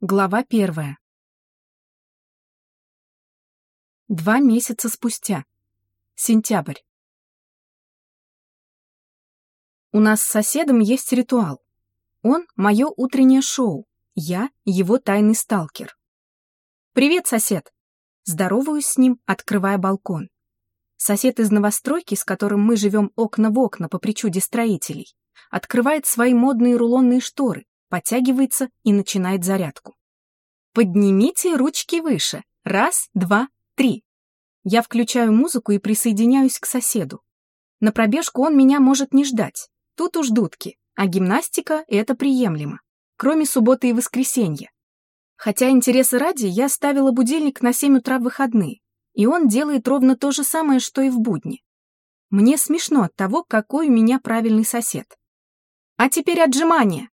Глава первая. Два месяца спустя. Сентябрь. У нас с соседом есть ритуал. Он — мое утреннее шоу, я — его тайный сталкер. «Привет, сосед!» Здороваюсь с ним, открывая балкон. Сосед из новостройки, с которым мы живем окна в окна по причуде строителей, открывает свои модные рулонные шторы, подтягивается и начинает зарядку. Поднимите ручки выше. Раз, два, три. Я включаю музыку и присоединяюсь к соседу. На пробежку он меня может не ждать. Тут уж дудки, а гимнастика — это приемлемо. Кроме субботы и воскресенья. Хотя интересы ради я ставила будильник на 7 утра в выходные, и он делает ровно то же самое, что и в будни. Мне смешно от того, какой у меня правильный сосед. А теперь отжимания.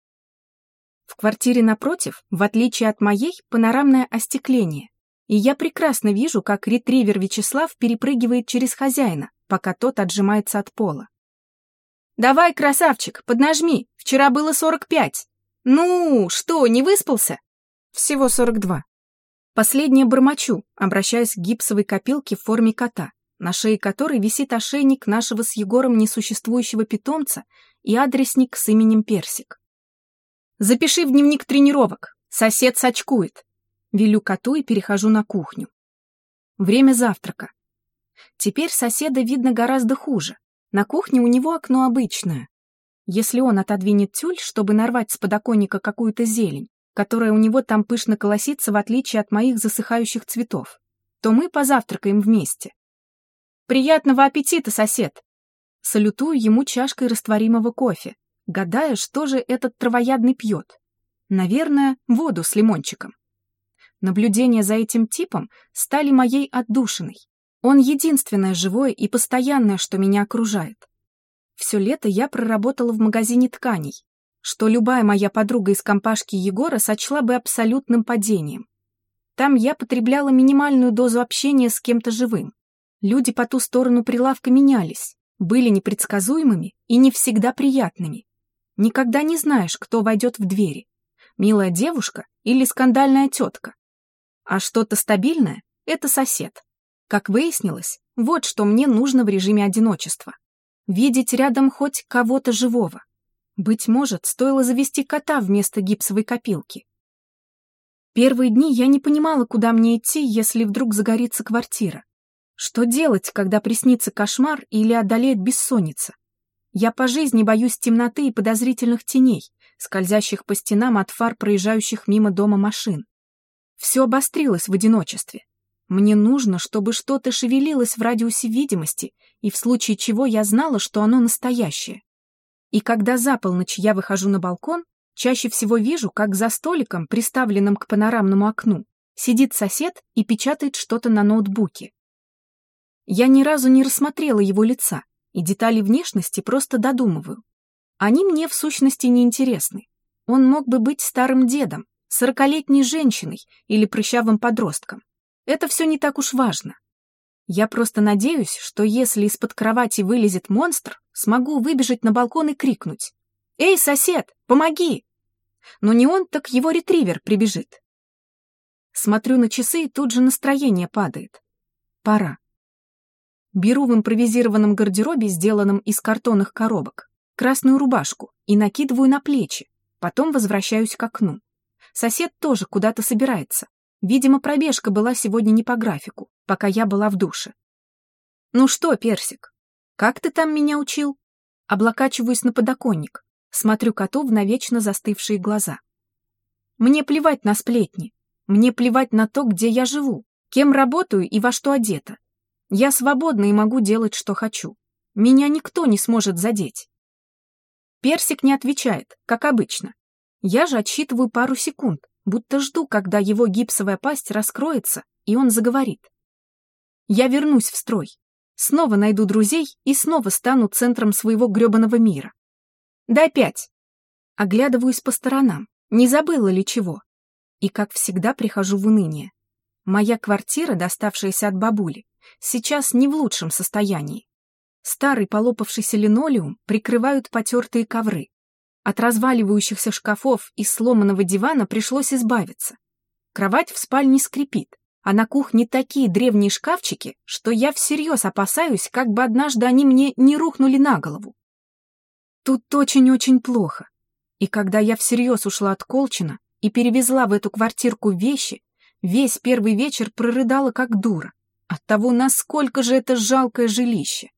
В квартире напротив, в отличие от моей, панорамное остекление, и я прекрасно вижу, как ретривер Вячеслав перепрыгивает через хозяина, пока тот отжимается от пола. «Давай, красавчик, поднажми, вчера было 45. Ну, что, не выспался?» «Всего 42». Последнее бормочу, обращаясь к гипсовой копилке в форме кота, на шее которой висит ошейник нашего с Егором несуществующего питомца и адресник с именем Персик. Запиши в дневник тренировок. Сосед сочкует. Велю коту и перехожу на кухню. Время завтрака. Теперь соседа видно гораздо хуже. На кухне у него окно обычное. Если он отодвинет тюль, чтобы нарвать с подоконника какую-то зелень, которая у него там пышно колосится в отличие от моих засыхающих цветов, то мы позавтракаем вместе. «Приятного аппетита, сосед!» Салютую ему чашкой растворимого кофе, гадая, что же этот травоядный пьет. Наверное, воду с лимончиком. Наблюдения за этим типом стали моей отдушиной. Он единственное живое и постоянное, что меня окружает. Все лето я проработала в магазине тканей, что любая моя подруга из компашки Егора сочла бы абсолютным падением. Там я потребляла минимальную дозу общения с кем-то живым. Люди по ту сторону прилавка менялись, были непредсказуемыми и не всегда приятными. Никогда не знаешь, кто войдет в двери. Милая девушка или скандальная тетка. А что-то стабильное — это сосед. Как выяснилось, вот что мне нужно в режиме одиночества. Видеть рядом хоть кого-то живого. Быть может, стоило завести кота вместо гипсовой копилки. Первые дни я не понимала, куда мне идти, если вдруг загорится квартира. Что делать, когда приснится кошмар или одолеет бессонница? Я по жизни боюсь темноты и подозрительных теней, скользящих по стенам от фар проезжающих мимо дома машин. Все обострилось в одиночестве. Мне нужно, чтобы что-то шевелилось в радиусе видимости, и в случае чего я знала, что оно настоящее. И когда за полночь я выхожу на балкон, чаще всего вижу, как за столиком, приставленным к панорамному окну, сидит сосед и печатает что-то на ноутбуке. Я ни разу не рассмотрела его лица, и детали внешности просто додумываю. Они мне в сущности не интересны. Он мог бы быть старым дедом, сорокалетней женщиной или прыщавым подростком. Это все не так уж важно. Я просто надеюсь, что если из-под кровати вылезет монстр, смогу выбежать на балкон и крикнуть. «Эй, сосед, помоги!» Но не он, так его ретривер прибежит. Смотрю на часы, и тут же настроение падает. Пора. Беру в импровизированном гардеробе, сделанном из картонных коробок, красную рубашку и накидываю на плечи, потом возвращаюсь к окну. Сосед тоже куда-то собирается. Видимо, пробежка была сегодня не по графику, пока я была в душе. «Ну что, Персик, как ты там меня учил?» Облокачиваюсь на подоконник, смотрю коту в навечно застывшие глаза. Мне плевать на сплетни, мне плевать на то, где я живу, кем работаю и во что одета. Я свободна и могу делать, что хочу. Меня никто не сможет задеть. Персик не отвечает, как обычно. Я же отсчитываю пару секунд, будто жду, когда его гипсовая пасть раскроется, и он заговорит. Я вернусь в строй. Снова найду друзей и снова стану центром своего грёбаного мира. Дай пять. Оглядываюсь по сторонам, не забыла ли чего. И, как всегда, прихожу в уныние. Моя квартира, доставшаяся от бабули, сейчас не в лучшем состоянии. Старый полопавшийся линолеум прикрывают потертые ковры. От разваливающихся шкафов и сломанного дивана пришлось избавиться. Кровать в спальне скрипит, а на кухне такие древние шкафчики, что я всерьез опасаюсь, как бы однажды они мне не рухнули на голову. Тут очень-очень плохо. И когда я всерьез ушла от Колчина и перевезла в эту квартирку вещи, весь первый вечер прорыдала как дура от того, насколько же это жалкое жилище.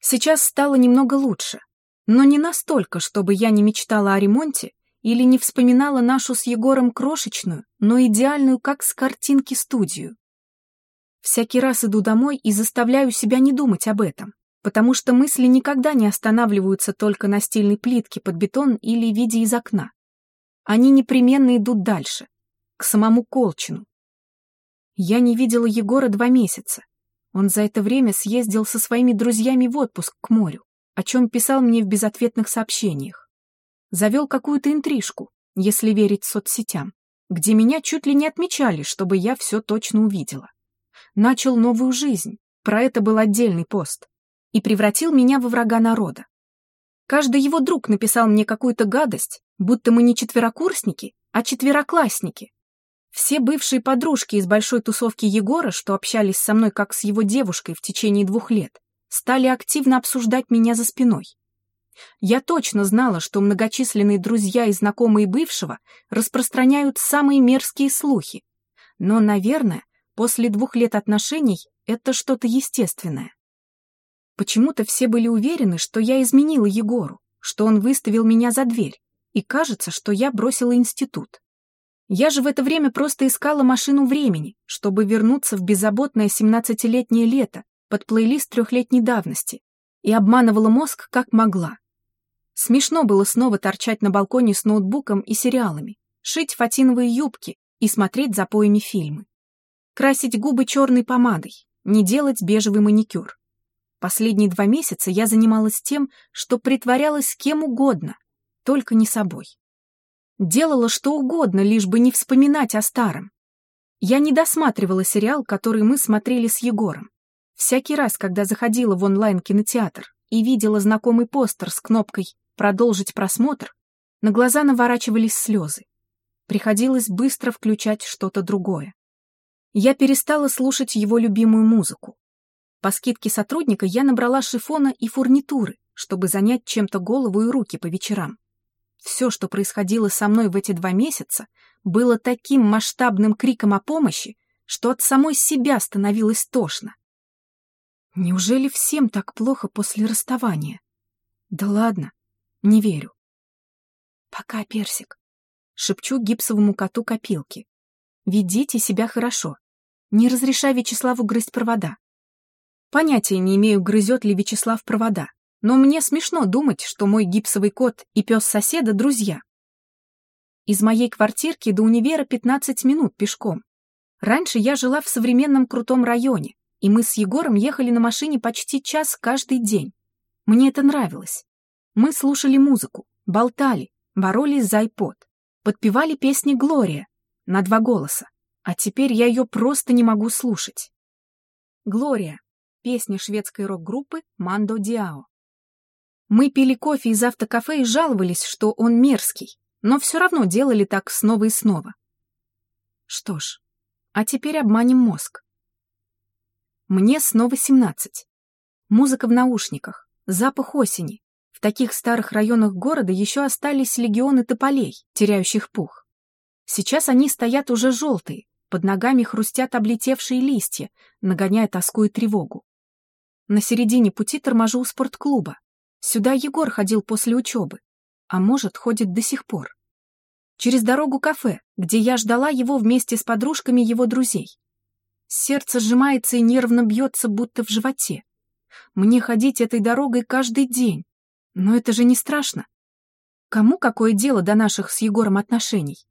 Сейчас стало немного лучше, но не настолько, чтобы я не мечтала о ремонте или не вспоминала нашу с Егором крошечную, но идеальную, как с картинки, студию. Всякий раз иду домой и заставляю себя не думать об этом, потому что мысли никогда не останавливаются только на стильной плитке под бетон или виде из окна. Они непременно идут дальше, к самому Колчину. Я не видела Егора два месяца. Он за это время съездил со своими друзьями в отпуск к морю, о чем писал мне в безответных сообщениях завел какую-то интрижку, если верить соцсетям, где меня чуть ли не отмечали, чтобы я все точно увидела. Начал новую жизнь, про это был отдельный пост, и превратил меня во врага народа. Каждый его друг написал мне какую-то гадость, будто мы не четверокурсники, а четвероклассники. Все бывшие подружки из большой тусовки Егора, что общались со мной как с его девушкой в течение двух лет, стали активно обсуждать меня за спиной. Я точно знала, что многочисленные друзья и знакомые бывшего распространяют самые мерзкие слухи. Но, наверное, после двух лет отношений это что-то естественное. Почему-то все были уверены, что я изменила Егору, что он выставил меня за дверь, и кажется, что я бросила институт. Я же в это время просто искала машину времени, чтобы вернуться в беззаботное 17-летнее лето под плейлист трехлетней давности, и обманывала мозг как могла. Смешно было снова торчать на балконе с ноутбуком и сериалами, шить фатиновые юбки и смотреть запоями фильмы. Красить губы черной помадой, не делать бежевый маникюр. Последние два месяца я занималась тем, что притворялась кем угодно, только не собой. Делала что угодно, лишь бы не вспоминать о старом. Я не досматривала сериал, который мы смотрели с Егором. Всякий раз, когда заходила в онлайн-кинотеатр и видела знакомый постер с кнопкой продолжить просмотр, на глаза наворачивались слезы. Приходилось быстро включать что-то другое. Я перестала слушать его любимую музыку. По скидке сотрудника я набрала шифона и фурнитуры, чтобы занять чем-то голову и руки по вечерам. Все, что происходило со мной в эти два месяца, было таким масштабным криком о помощи, что от самой себя становилось тошно. Неужели всем так плохо после расставания? Да ладно, не верю. Пока, Персик. Шепчу гипсовому коту копилки. Ведите себя хорошо. Не разрешай Вячеславу грызть провода. Понятия не имею, грызет ли Вячеслав провода, но мне смешно думать, что мой гипсовый кот и пес соседа — друзья. Из моей квартирки до универа 15 минут пешком. Раньше я жила в современном крутом районе, и мы с Егором ехали на машине почти час каждый день. Мне это нравилось. Мы слушали музыку, болтали, боролись за iPod, подпевали песни «Глория» на два голоса, а теперь я ее просто не могу слушать. «Глория» — песня шведской рок-группы «Мандо Диао». Мы пили кофе из автокафе и жаловались, что он мерзкий, но все равно делали так снова и снова. Что ж, а теперь обманем мозг. Мне снова семнадцать. Музыка в наушниках, запах осени, в таких старых районах города еще остались легионы тополей, теряющих пух. Сейчас они стоят уже желтые, под ногами хрустят облетевшие листья, нагоняя тоску и тревогу. На середине пути торможу у спортклуба. Сюда Егор ходил после учебы, а может, ходит до сих пор. Через дорогу кафе, где я ждала его вместе с подружками его друзей. Сердце сжимается и нервно бьется, будто в животе. Мне ходить этой дорогой каждый день, но это же не страшно. Кому какое дело до наших с Егором отношений?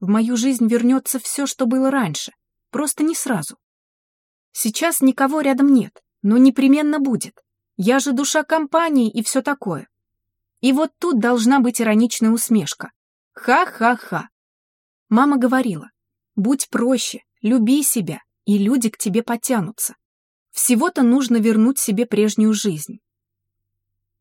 В мою жизнь вернется все, что было раньше, просто не сразу. Сейчас никого рядом нет, но непременно будет. Я же душа компании и все такое. И вот тут должна быть ироничная усмешка. Ха-ха-ха. Мама говорила, будь проще, люби себя, и люди к тебе потянутся. Всего-то нужно вернуть себе прежнюю жизнь.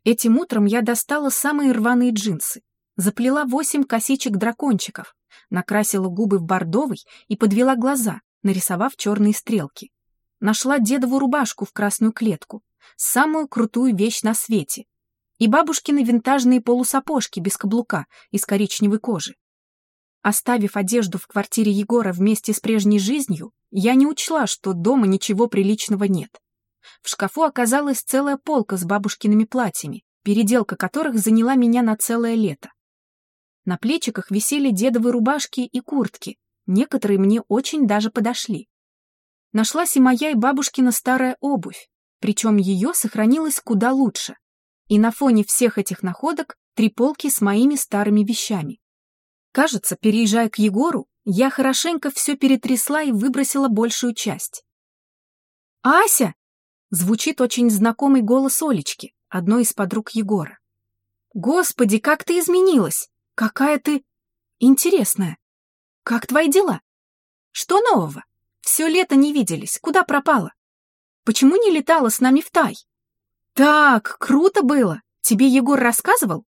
Этим утром я достала самые рваные джинсы, заплела восемь косичек-дракончиков, накрасила губы в бордовый и подвела глаза, нарисовав черные стрелки. Нашла дедову рубашку в красную клетку, самую крутую вещь на свете, и бабушкины винтажные полусапожки без каблука из коричневой кожи. Оставив одежду в квартире Егора вместе с прежней жизнью, я не учла, что дома ничего приличного нет. В шкафу оказалась целая полка с бабушкиными платьями, переделка которых заняла меня на целое лето. На плечиках висели дедовые рубашки и куртки, некоторые мне очень даже подошли. Нашлась и моя и бабушкина старая обувь, причем ее сохранилось куда лучше. И на фоне всех этих находок три полки с моими старыми вещами. Кажется, переезжая к Егору, я хорошенько все перетрясла и выбросила большую часть. «Ася!» — звучит очень знакомый голос Олечки, одной из подруг Егора. «Господи, как ты изменилась! Какая ты интересная! Как твои дела? Что нового? Все лето не виделись, куда пропала? Почему не летала с нами в Тай? Так, круто было! Тебе Егор рассказывал?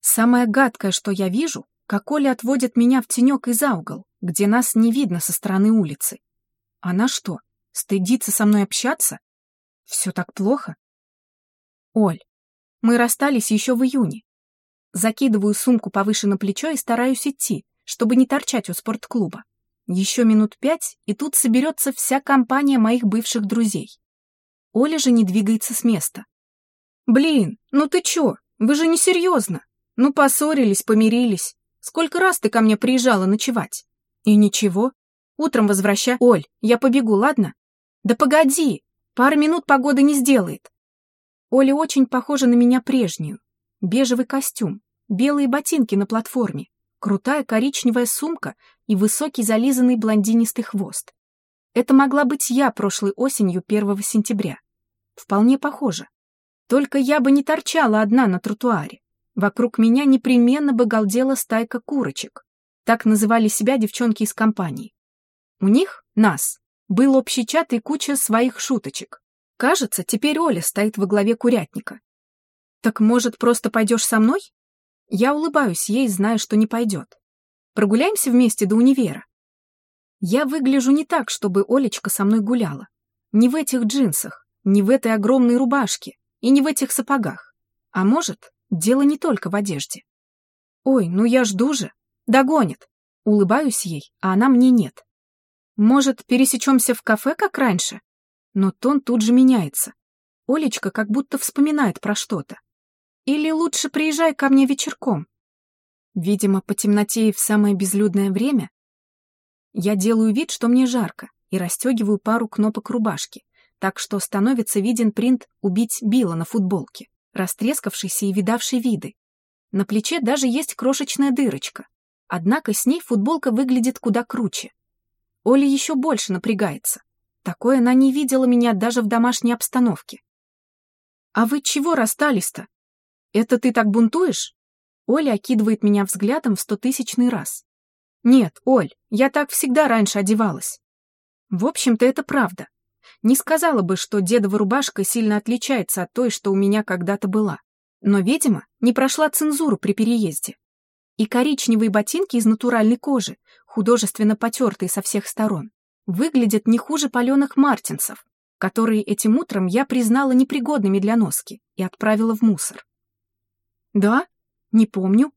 Самое гадкое, что я вижу, как Оля отводит меня в тенек и за угол, где нас не видно со стороны улицы. Она что, стыдится со мной общаться? Все так плохо? Оль, мы расстались еще в июне. Закидываю сумку повыше на плечо и стараюсь идти, чтобы не торчать у спортклуба. Еще минут пять, и тут соберется вся компания моих бывших друзей. Оля же не двигается с места. «Блин, ну ты чё? Вы же не серьезно. Ну, поссорились, помирились. Сколько раз ты ко мне приезжала ночевать? И ничего. Утром возвращай. Оль, я побегу, ладно? Да погоди, пару минут погода не сделает. Оля очень похожа на меня прежнюю. Бежевый костюм, белые ботинки на платформе, крутая коричневая сумка и высокий зализанный блондинистый хвост. Это могла быть я прошлой осенью 1 сентября. Вполне похоже. Только я бы не торчала одна на тротуаре. Вокруг меня непременно бы галдела стайка курочек. Так называли себя девчонки из компании. У них, нас, был общий чат и куча своих шуточек. Кажется, теперь Оля стоит во главе курятника. Так, может, просто пойдешь со мной? Я улыбаюсь ей, зная, что не пойдет. Прогуляемся вместе до универа. Я выгляжу не так, чтобы Олечка со мной гуляла. Не в этих джинсах, не в этой огромной рубашке и не в этих сапогах. А может, дело не только в одежде. Ой, ну я жду же. Догонит. Улыбаюсь ей, а она мне нет. Может, пересечемся в кафе, как раньше? Но тон тут же меняется. Олечка как будто вспоминает про что-то. Или лучше приезжай ко мне вечерком. Видимо, по темноте и в самое безлюдное время я делаю вид, что мне жарко, и расстегиваю пару кнопок рубашки, так что становится виден принт «Убить Билла» на футболке, растрескавшийся и видавший виды. На плече даже есть крошечная дырочка, однако с ней футболка выглядит куда круче. Оля еще больше напрягается. Такое она не видела меня даже в домашней обстановке. «А вы чего расстались-то? Это ты так бунтуешь?» Оля окидывает меня взглядом в стотысячный раз. Нет, Оль, я так всегда раньше одевалась. В общем-то, это правда. Не сказала бы, что дедова рубашка сильно отличается от той, что у меня когда-то была. Но, видимо, не прошла цензуру при переезде. И коричневые ботинки из натуральной кожи, художественно потертые со всех сторон, выглядят не хуже паленых мартинсов, которые этим утром я признала непригодными для носки и отправила в мусор. Да? Не помню.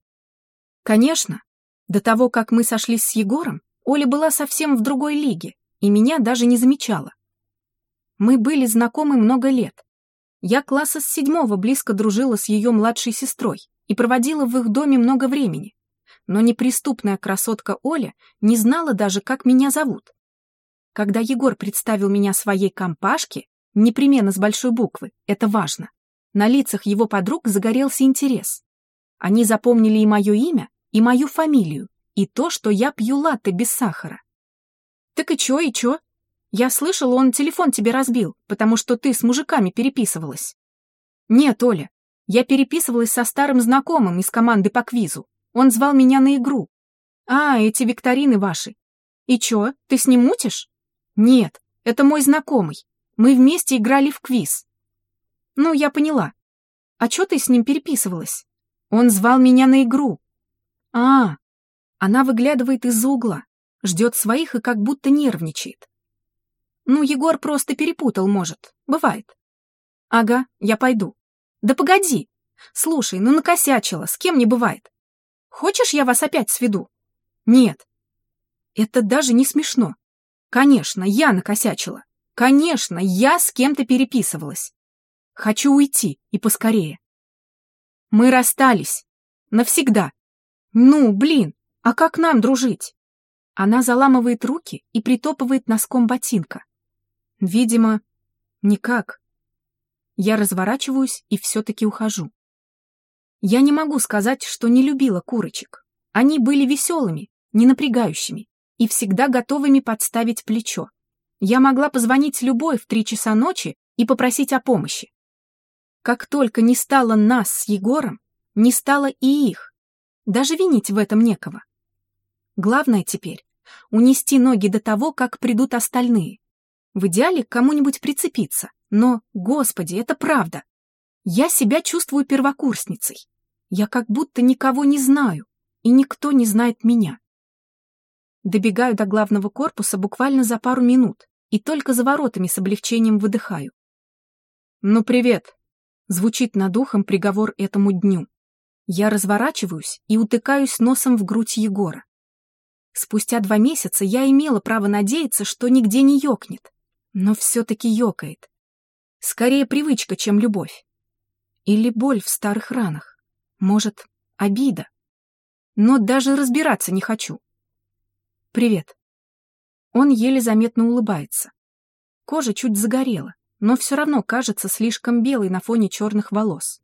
Конечно, до того, как мы сошлись с Егором, Оля была совсем в другой лиге и меня даже не замечала. Мы были знакомы много лет. Я класса с седьмого близко дружила с ее младшей сестрой и проводила в их доме много времени. Но неприступная красотка Оля не знала даже, как меня зовут. Когда Егор представил меня своей компашке, непременно с большой буквы, это важно, на лицах его подруг загорелся интерес. Они запомнили и мое имя, и мою фамилию, и то, что я пью латте без сахара. Так и чё, и чё? Я слышал, он телефон тебе разбил, потому что ты с мужиками переписывалась. Нет, Оля, я переписывалась со старым знакомым из команды по квизу. Он звал меня на игру. А, эти викторины ваши. И чё, ты с ним мутишь? Нет, это мой знакомый. Мы вместе играли в квиз. Ну, я поняла. а чё ты с ним переписывалась? Он звал меня на игру. А, она выглядывает из-за угла, ждет своих и как будто нервничает. Ну, Егор просто перепутал, может. Бывает. Ага, я пойду. Да погоди. Слушай, ну накосячила, с кем не бывает. Хочешь, я вас опять сведу? Нет. Это даже не смешно. Конечно, я накосячила. Конечно, я с кем-то переписывалась. Хочу уйти, и поскорее. Мы расстались. Навсегда. Ну, блин, а как нам дружить? Она заламывает руки и притопывает носком ботинка. Видимо, никак. Я разворачиваюсь и все-таки ухожу. Я не могу сказать, что не любила курочек. Они были веселыми, не напрягающими и всегда готовыми подставить плечо. Я могла позвонить любой в три часа ночи и попросить о помощи. Как только не стало нас с Егором, не стало и их. Даже винить в этом некого. Главное теперь — унести ноги до того, как придут остальные. В идеале к кому-нибудь прицепиться. Но, господи, это правда. Я себя чувствую первокурсницей. Я как будто никого не знаю, и никто не знает меня. Добегаю до главного корпуса буквально за пару минут, и только за воротами с облегчением выдыхаю. «Ну, привет!» — звучит над ухом приговор этому дню. Я разворачиваюсь и утыкаюсь носом в грудь Егора. Спустя два месяца я имела право надеяться, что нигде не ёкнет, но все-таки ёкает. Скорее привычка, чем любовь. Или боль в старых ранах. Может, обида. Но даже разбираться не хочу. «Привет». Он еле заметно улыбается. Кожа чуть загорела, но все равно кажется слишком белой на фоне черных волос.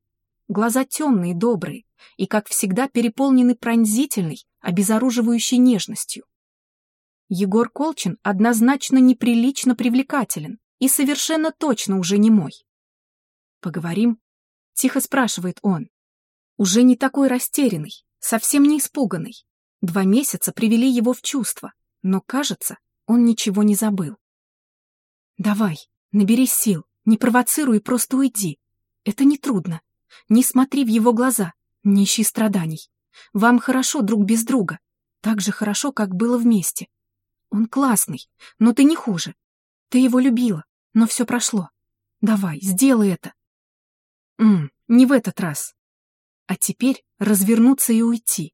Глаза темные, добрые и, как всегда, переполнены пронзительной, обезоруживающей нежностью. Егор Колчин однозначно неприлично привлекателен и совершенно точно уже не мой. «Поговорим?» — тихо спрашивает он. Уже не такой растерянный, совсем не испуганный. Два месяца привели его в чувство, но, кажется, он ничего не забыл. «Давай, наберись сил, не провоцируй и просто уйди. Это нетрудно. Не смотри в его глаза, не ищи страданий. Вам хорошо друг без друга, так же хорошо, как было вместе. Он классный, но ты не хуже. Ты его любила, но все прошло. Давай, сделай это. Мм, не в этот раз. А теперь развернуться и уйти.